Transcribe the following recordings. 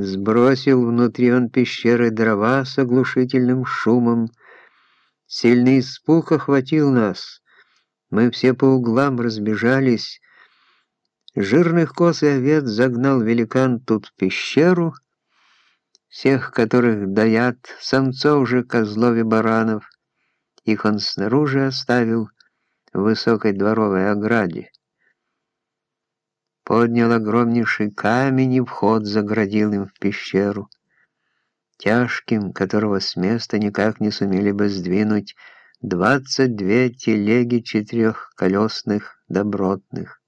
Сбросил внутри он пещеры дрова с оглушительным шумом. Сильный испуг охватил нас. Мы все по углам разбежались. Жирных коз и овец загнал великан тут в пещеру, всех, которых даят, самцов же козлов и баранов, их он снаружи оставил в высокой дворовой ограде. Поднял огромнейший камень и вход заградил им в пещеру, тяжким, которого с места никак не сумели бы сдвинуть двадцать две телеги четырехколесных добротных.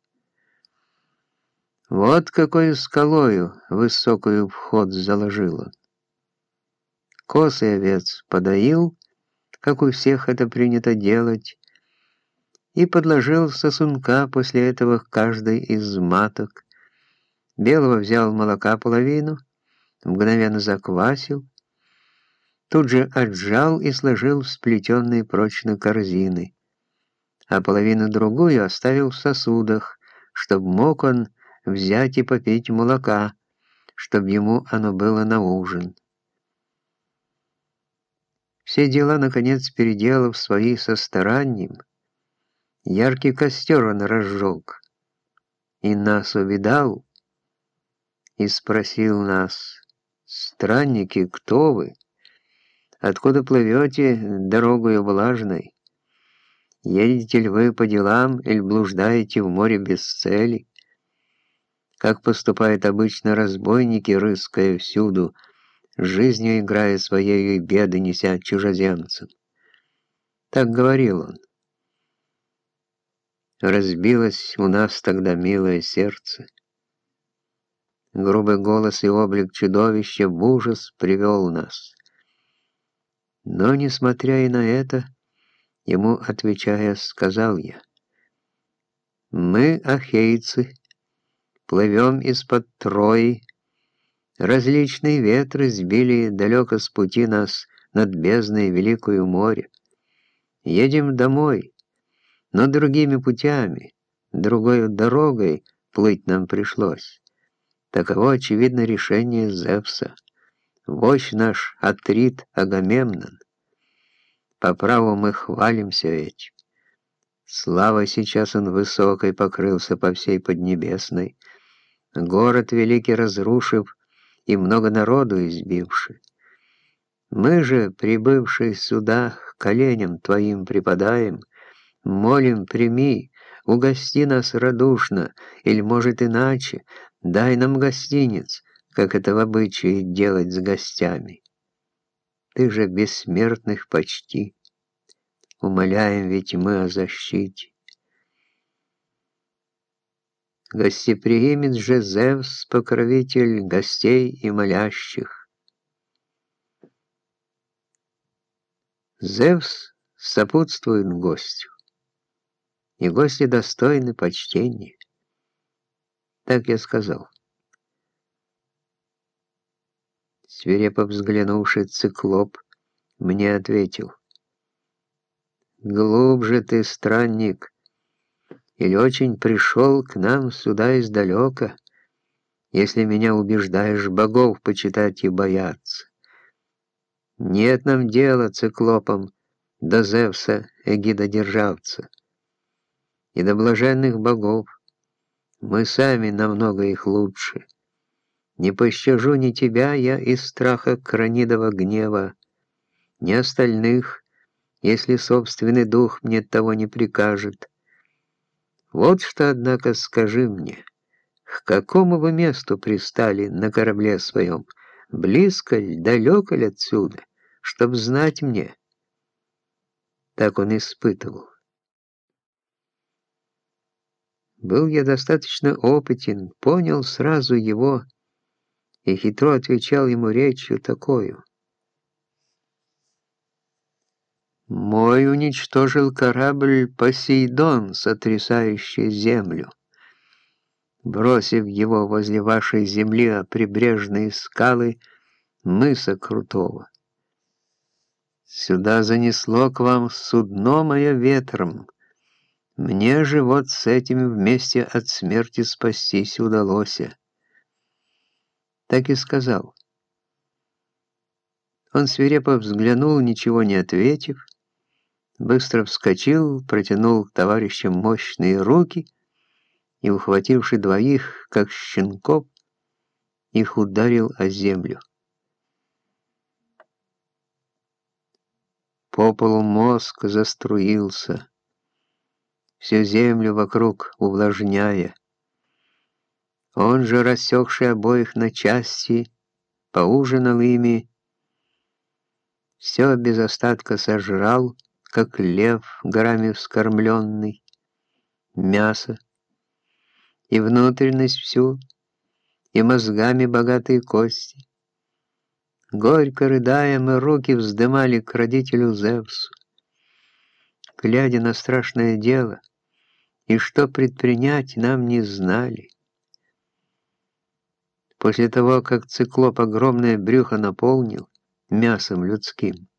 Вот какой скалою высокую вход заложил он. И овец подоил, как у всех это принято делать, и подложил сосунка после этого каждой из маток. Белого взял молока половину, мгновенно заквасил, тут же отжал и сложил в сплетенные прочно корзины, а половину другую оставил в сосудах, чтоб мог он взять и попить молока, чтоб ему оно было на ужин. Все дела, наконец, переделав свои со старанием, яркий костер он разжег, и нас увидал, и спросил нас, «Странники, кто вы? Откуда плывете дорогою влажной? Едете ли вы по делам или блуждаете в море без цели?» как поступают обычно разбойники, рыская всюду, жизнью играя своей беды, неся чужеземцам. Так говорил он. Разбилось у нас тогда милое сердце. Грубый голос и облик чудовища в ужас привел нас. Но, несмотря и на это, ему отвечая, сказал я, «Мы, ахейцы, плывем из-под Трои. Различные ветры сбили далеко с пути нас над бездной Великую море. Едем домой, но другими путями, другой дорогой плыть нам пришлось. Таково, очевидно, решение Зевса. Вождь наш Атрит Агамемнон. По праву мы хвалимся этим. Слава сейчас он высокой покрылся по всей Поднебесной, город великий разрушив и много народу избивший. Мы же, прибывшие сюда, коленям твоим припадаем, молим, прими, угости нас радушно, или, может, иначе, дай нам гостиниц, как это в обычае делать с гостями. Ты же бессмертных почти, умоляем ведь мы о защите. Гостеприимец же Зевс, покровитель гостей и молящих. Зевс сопутствует гостю, и гости достойны почтения. Так я сказал. Свирепо взглянувший циклоп мне ответил. «Глубже ты, странник, или очень пришел к нам сюда издалека, если меня убеждаешь богов почитать и бояться. Нет нам дела циклопам до Зевса, эгидодержавца, и до блаженных богов. Мы сами намного их лучше. Не пощажу ни тебя я из страха кранидова гнева, ни остальных, если собственный дух мне того не прикажет. Вот что, однако, скажи мне, к какому вы месту пристали на корабле своем? Близко ли, далеко ли отсюда, чтоб знать мне?» Так он испытывал. Был я достаточно опытен, понял сразу его и хитро отвечал ему речью такую. Мой уничтожил корабль «Посейдон», сотрясающий землю, бросив его возле вашей земли о прибрежные скалы мыса Крутого. Сюда занесло к вам судно мое ветром, мне же вот с этим вместе от смерти спастись удалось. так и сказал. Он свирепо взглянул, ничего не ответив, быстро вскочил, протянул товарищам мощные руки и, ухвативши двоих, как щенков, их ударил о землю. По полу мозг заструился, всю землю вокруг увлажняя. Он же, рассекший обоих на части, поужинал ими, все без остатка сожрал, как лев горами вскормленный, мясо, и внутренность всю, и мозгами богатые кости. Горько рыдая, мы руки вздымали к родителю Зевсу, глядя на страшное дело, и что предпринять нам не знали. После того, как циклоп огромное брюхо наполнил мясом людским,